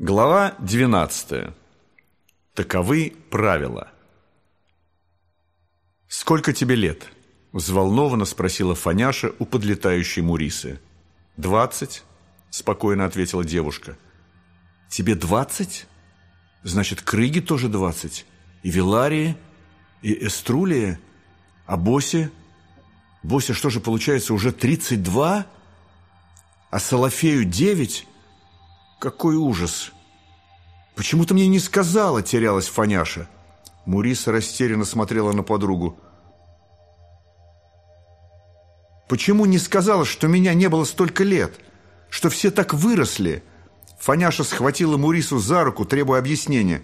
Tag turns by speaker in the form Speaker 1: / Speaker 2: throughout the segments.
Speaker 1: Глава 12. Таковы правила. «Сколько тебе лет?» – взволнованно спросила Фаняша у подлетающей Мурисы. «Двадцать», – спокойно ответила девушка. «Тебе двадцать? Значит, Крыги тоже двадцать? И Виларии? И Эструлия? А Босе? Босе что же получается, уже тридцать два? А Салафею девять?» Какой ужас! Почему ты мне не сказала, терялась Фаняша. Муриса растерянно смотрела на подругу. Почему не сказала, что меня не было столько лет? Что все так выросли? Фаняша схватила Мурису за руку, требуя объяснения.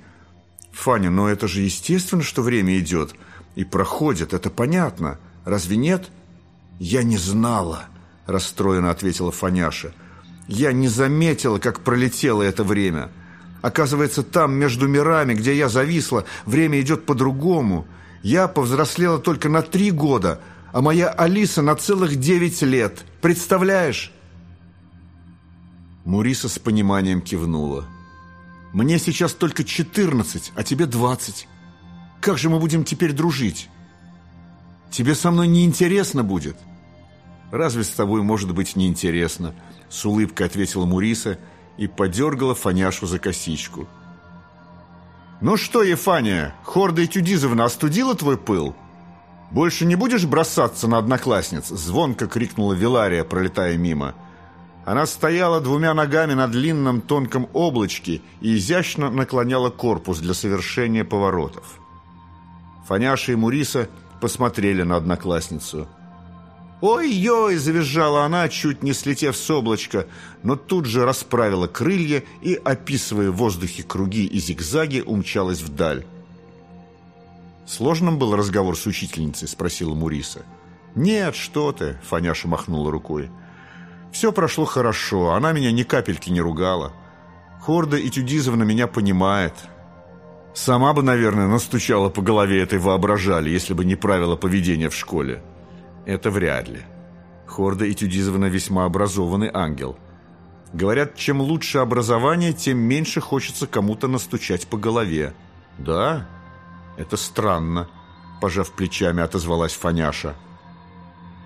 Speaker 1: «Фаня, но это же естественно, что время идет. И проходит, это понятно. Разве нет?» «Я не знала», – расстроенно ответила Фаняша. Я не заметила, как пролетело это время. Оказывается, там, между мирами, где я зависла, время идет по-другому. Я повзрослела только на три года, а моя Алиса на целых девять лет. Представляешь? Муриса с пониманием кивнула. «Мне сейчас только четырнадцать, а тебе двадцать. Как же мы будем теперь дружить? Тебе со мной неинтересно будет?» «Разве с тобой может быть неинтересно?» С улыбкой ответила Муриса и подергала Фаняшу за косичку. «Ну что, Ефания, Хорда Этюдизовна остудила твой пыл? Больше не будешь бросаться на одноклассниц?» Звонко крикнула Вилария, пролетая мимо. Она стояла двумя ногами на длинном тонком облачке и изящно наклоняла корпус для совершения поворотов. Фаняша и Муриса посмотрели на одноклассницу – «Ой-ой!» – завизжала она, чуть не слетев с облачка, но тут же расправила крылья и, описывая в воздухе круги и зигзаги, умчалась вдаль. «Сложным был разговор с учительницей?» – спросила Муриса. «Нет, что ты!» – Фаняша махнула рукой. «Все прошло хорошо, она меня ни капельки не ругала. Хорда и Тюдизовна меня понимает. Сама бы, наверное, настучала по голове этой воображали, если бы не правила поведения в школе». Это вряд ли. Хорда Этюдизовна весьма образованный ангел. Говорят, чем лучше образование, тем меньше хочется кому-то настучать по голове. Да? Это странно, пожав плечами, отозвалась Фаняша.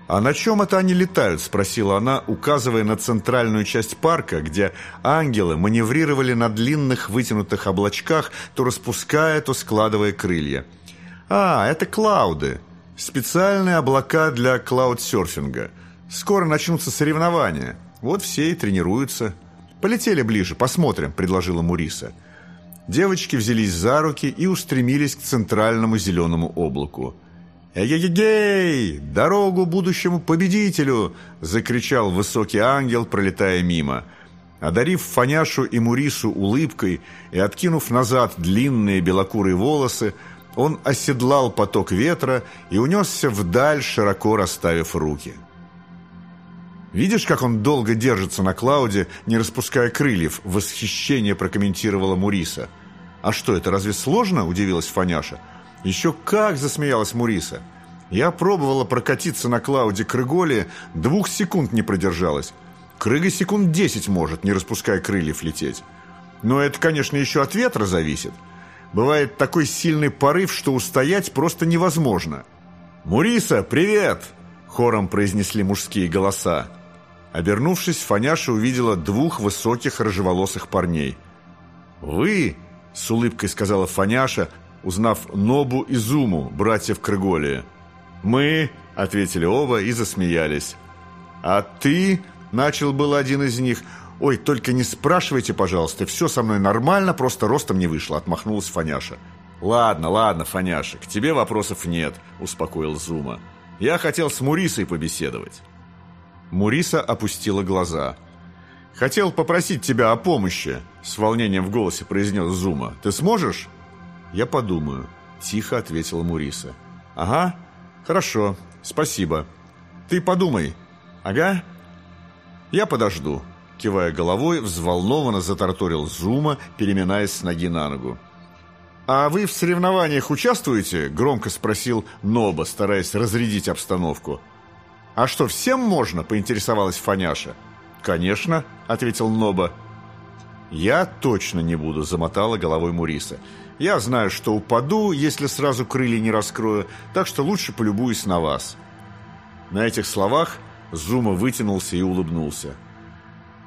Speaker 1: «А на чем это они летают?» – спросила она, указывая на центральную часть парка, где ангелы маневрировали на длинных вытянутых облачках, то распуская, то складывая крылья. «А, это клауды. Специальные облака для клаудсерфинга. Скоро начнутся соревнования. Вот все и тренируются. Полетели ближе, посмотрим, предложила Муриса. Девочки взялись за руки и устремились к центральному зеленому облаку. «Эгегегей! Дорогу будущему победителю!» – закричал высокий ангел, пролетая мимо. Одарив Фаняшу и Мурису улыбкой и откинув назад длинные белокурые волосы, он оседлал поток ветра и унесся вдаль, широко расставив руки. «Видишь, как он долго держится на Клауде, не распуская крыльев?» – восхищение прокомментировала Муриса. «А что, это разве сложно?» – удивилась Фаняша. «Еще как!» – засмеялась Муриса. «Я пробовала прокатиться на Клауде Крыголи, двух секунд не продержалась. Крыга секунд десять может, не распуская крыльев, лететь. Но это, конечно, еще от ветра зависит. Бывает такой сильный порыв, что устоять просто невозможно. «Муриса, привет!» – хором произнесли мужские голоса. Обернувшись, Фаняша увидела двух высоких рыжеволосых парней. «Вы?» – с улыбкой сказала Фаняша, узнав Нобу и Зуму, братьев Крыголия. «Мы?» – ответили оба и засмеялись. «А ты?» – начал был один из них – «Ой, только не спрашивайте, пожалуйста, все со мной нормально, просто ростом не вышло», — отмахнулась Фаняша. «Ладно, ладно, Фаняша, к тебе вопросов нет», — успокоил Зума. «Я хотел с Мурисой побеседовать». Муриса опустила глаза. «Хотел попросить тебя о помощи», — с волнением в голосе произнес Зума. «Ты сможешь?» «Я подумаю», — тихо ответила Муриса. «Ага, хорошо, спасибо. Ты подумай». «Ага, я подожду», Кивая головой, взволнованно затарторил Зума, переминаясь с ноги на ногу. «А вы в соревнованиях участвуете?» – громко спросил Ноба, стараясь разрядить обстановку. «А что, всем можно?» – поинтересовалась Фаняша. «Конечно», – ответил Ноба. «Я точно не буду», — замотала головой Муриса. «Я знаю, что упаду, если сразу крылья не раскрою, так что лучше полюбуюсь на вас». На этих словах Зума вытянулся и улыбнулся.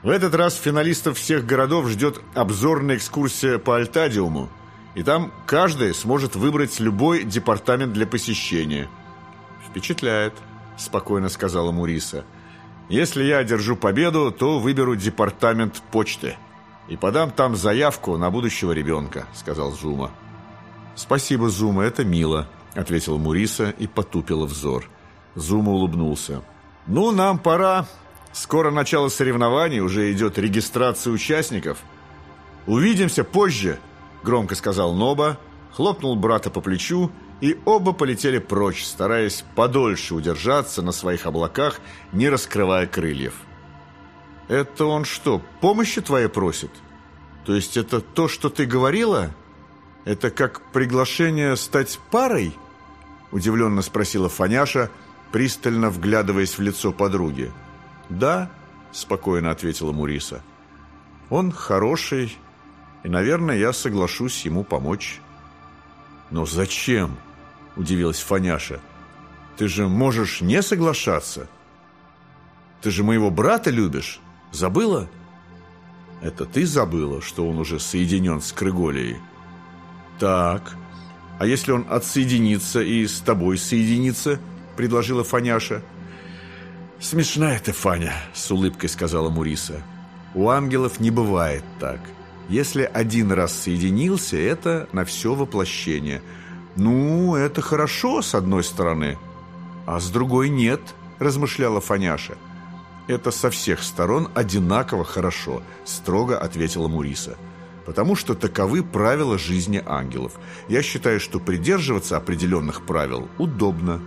Speaker 1: В этот раз финалистов всех городов ждет обзорная экскурсия по Альтадиуму, и там каждый сможет выбрать любой департамент для посещения. «Впечатляет», — спокойно сказала Муриса. «Если я одержу победу, то выберу департамент почты и подам там заявку на будущего ребенка», — сказал Зума. «Спасибо, Зума, это мило», — ответила Муриса и потупила взор. Зума улыбнулся. «Ну, нам пора. Скоро начало соревнований, уже идет регистрация участников. Увидимся позже, громко сказал Ноба, хлопнул брата по плечу, и оба полетели прочь, стараясь подольше удержаться на своих облаках, не раскрывая крыльев. «Это он что, помощи твоей просит? То есть это то, что ты говорила? Это как приглашение стать парой?» Удивленно спросила Фаняша, пристально вглядываясь в лицо подруги. «Да», — спокойно ответила Муриса. «Он хороший, и, наверное, я соглашусь ему помочь». «Но зачем?» — удивилась Фаняша. «Ты же можешь не соглашаться. Ты же моего брата любишь. Забыла?» «Это ты забыла, что он уже соединен с Крыголией?» «Так, а если он отсоединится и с тобой соединится?» — предложила Фаняша. «Смешная ты, Фаня», — с улыбкой сказала Муриса. «У ангелов не бывает так. Если один раз соединился, это на все воплощение. Ну, это хорошо, с одной стороны, а с другой нет», — размышляла Фаняша. «Это со всех сторон одинаково хорошо», — строго ответила Муриса. «Потому что таковы правила жизни ангелов. Я считаю, что придерживаться определенных правил удобно».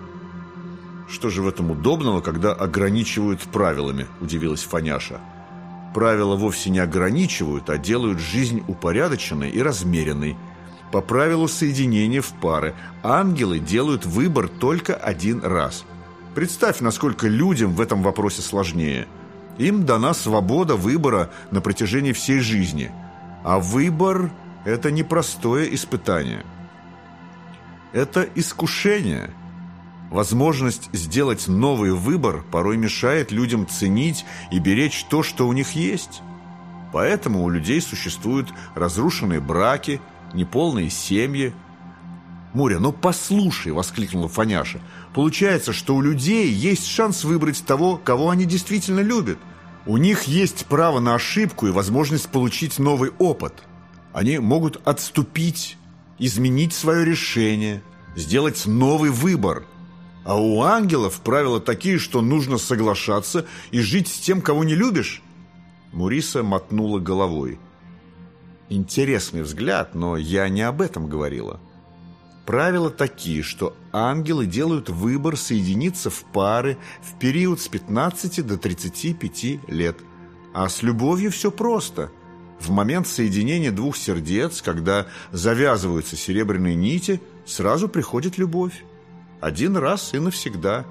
Speaker 1: «Что же в этом удобного, когда ограничивают правилами?» – удивилась Фаняша. «Правила вовсе не ограничивают, а делают жизнь упорядоченной и размеренной. По правилу соединения в пары ангелы делают выбор только один раз. Представь, насколько людям в этом вопросе сложнее. Им дана свобода выбора на протяжении всей жизни. А выбор – это непростое испытание. Это искушение – Возможность сделать новый выбор порой мешает людям ценить и беречь то, что у них есть. Поэтому у людей существуют разрушенные браки, неполные семьи. «Муря, ну послушай!» – воскликнула Фаняша. «Получается, что у людей есть шанс выбрать того, кого они действительно любят. У них есть право на ошибку и возможность получить новый опыт. Они могут отступить, изменить свое решение, сделать новый выбор – а у ангелов правила такие, что нужно соглашаться и жить с тем, кого не любишь. Муриса мотнула головой. Интересный взгляд, но я не об этом говорила. Правила такие, что ангелы делают выбор соединиться в пары в период с 15 до 35 лет. А с любовью все просто. В момент соединения двух сердец, когда завязываются серебряные нити, сразу приходит любовь. Один раз и навсегда.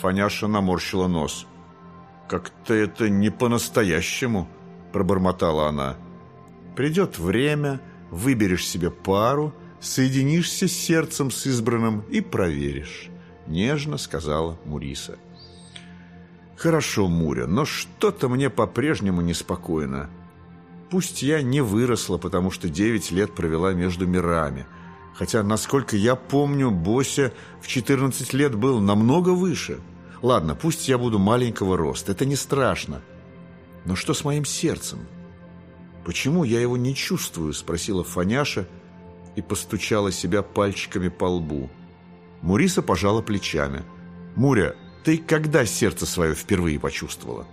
Speaker 1: Фаняша наморщила нос. «Как-то это не по-настоящему», — пробормотала она. «Придет время, выберешь себе пару, соединишься с сердцем с избранным и проверишь», — нежно сказала Муриса. «Хорошо, Муря, но что-то мне по-прежнему неспокойно. Пусть я не выросла, потому что девять лет провела между мирами, Хотя, насколько я помню, Бося в 14 лет был намного выше. Ладно, пусть я буду маленького роста, это не страшно. Но что с моим сердцем? Почему я его не чувствую? Спросила Фаняша и постучала себя пальчиками по лбу. Муриса пожала плечами. «Муря, ты когда сердце свое впервые почувствовала?»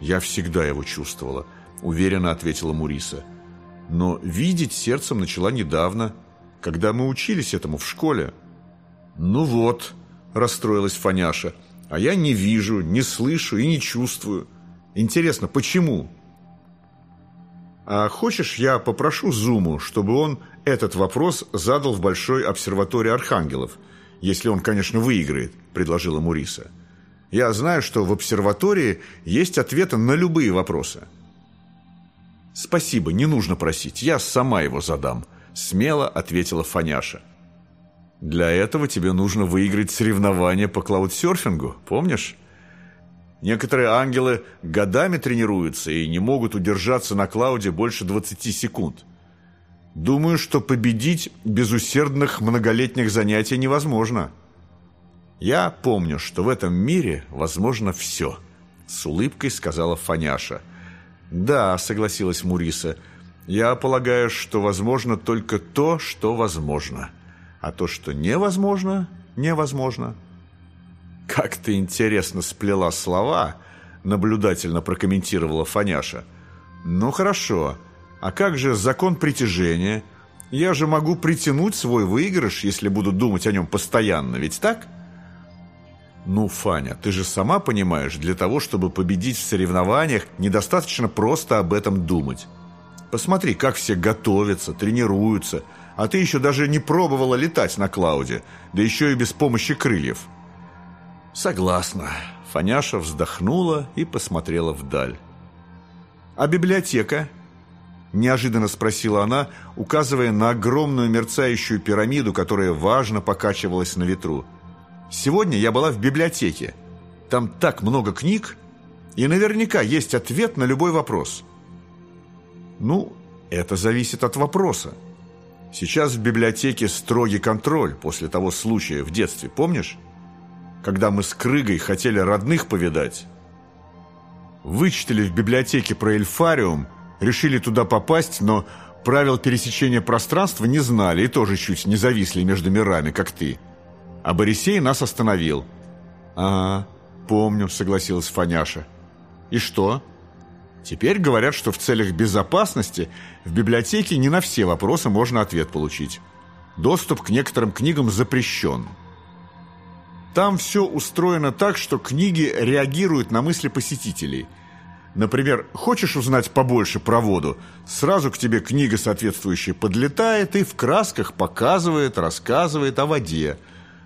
Speaker 1: «Я всегда его чувствовала», — уверенно ответила Муриса. «Но видеть сердцем начала недавно» когда мы учились этому в школе». «Ну вот», – расстроилась Фаняша, – «а я не вижу, не слышу и не чувствую. Интересно, почему?» «А хочешь, я попрошу Зуму, чтобы он этот вопрос задал в Большой обсерватории Архангелов, если он, конечно, выиграет», – предложила Муриса. «Я знаю, что в обсерватории есть ответы на любые вопросы». «Спасибо, не нужно просить, я сама его задам», – смело ответила Фаняша. «Для этого тебе нужно выиграть соревнования по клаудсерфингу, помнишь?» Некоторые ангелы годами тренируются и не могут удержаться на клауде больше 20 секунд. Думаю, что победить без усердных многолетних занятий невозможно. Я помню, что в этом мире возможно все, с улыбкой сказала Фаняша. Да, согласилась Муриса, я полагаю, что возможно только то, что возможно. А то, что невозможно, невозможно. «Как ты интересно сплела слова!» – наблюдательно прокомментировала Фаняша. «Ну хорошо. А как же закон притяжения? Я же могу притянуть свой выигрыш, если буду думать о нем постоянно, ведь так?» «Ну, Фаня, ты же сама понимаешь, для того, чтобы победить в соревнованиях, недостаточно просто об этом думать. Посмотри, как все готовятся, тренируются, а ты еще даже не пробовала летать на Клауде, да еще и без помощи крыльев». «Согласна». Фаняша вздохнула и посмотрела вдаль. «А библиотека?» Неожиданно спросила она, указывая на огромную мерцающую пирамиду, которая важно покачивалась на ветру. «Сегодня я была в библиотеке. Там так много книг, и наверняка есть ответ на любой вопрос». «Ну, это зависит от вопроса. Сейчас в библиотеке строгий контроль после того случая в детстве, помнишь?» когда мы с Крыгой хотели родных повидать. Вычитали в библиотеке про эльфариум, решили туда попасть, но правил пересечения пространства не знали и тоже чуть не зависли между мирами, как ты. А Борисей нас остановил. «Ага, помню», — согласилась Фаняша. «И что?» Теперь говорят, что в целях безопасности в библиотеке не на все вопросы можно ответ получить. Доступ к некоторым книгам запрещен. Там все устроено так, что книги реагируют на мысли посетителей. Например, хочешь узнать побольше про воду, сразу к тебе книга соответствующая подлетает и в красках показывает, рассказывает о воде.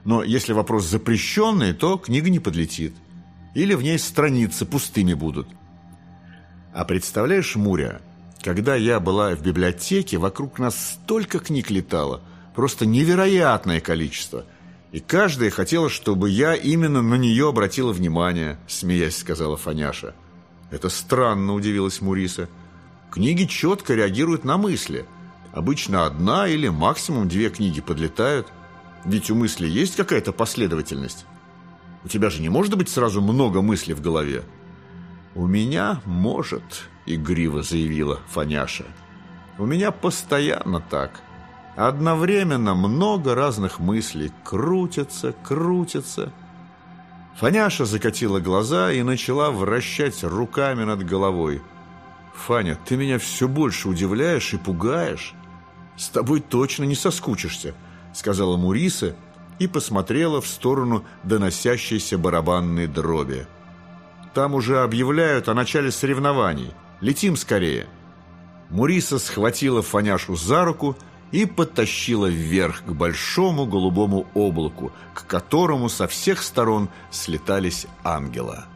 Speaker 1: Но если вопрос запрещенный, то книга не подлетит. Или в ней страницы пустыми будут. А представляешь, Муря, когда я была в библиотеке, вокруг нас столько книг летало, просто невероятное количество – и каждая хотела, чтобы я именно на нее обратила внимание, смеясь, сказала Фаняша. Это странно, удивилась Муриса. Книги четко реагируют на мысли. Обычно одна или максимум две книги подлетают. Ведь у мысли есть какая-то последовательность. У тебя же не может быть сразу много мыслей в голове. У меня может, игриво заявила Фаняша. У меня постоянно так. Одновременно много разных мыслей крутятся, крутятся. Фаняша закатила глаза и начала вращать руками над головой. «Фаня, ты меня все больше удивляешь и пугаешь. С тобой точно не соскучишься», — сказала Муриса и посмотрела в сторону доносящейся барабанной дроби. «Там уже объявляют о начале соревнований. Летим скорее». Муриса схватила Фаняшу за руку и, подтащила вверх к большому голубому облаку, к которому со всех сторон слетались ангела.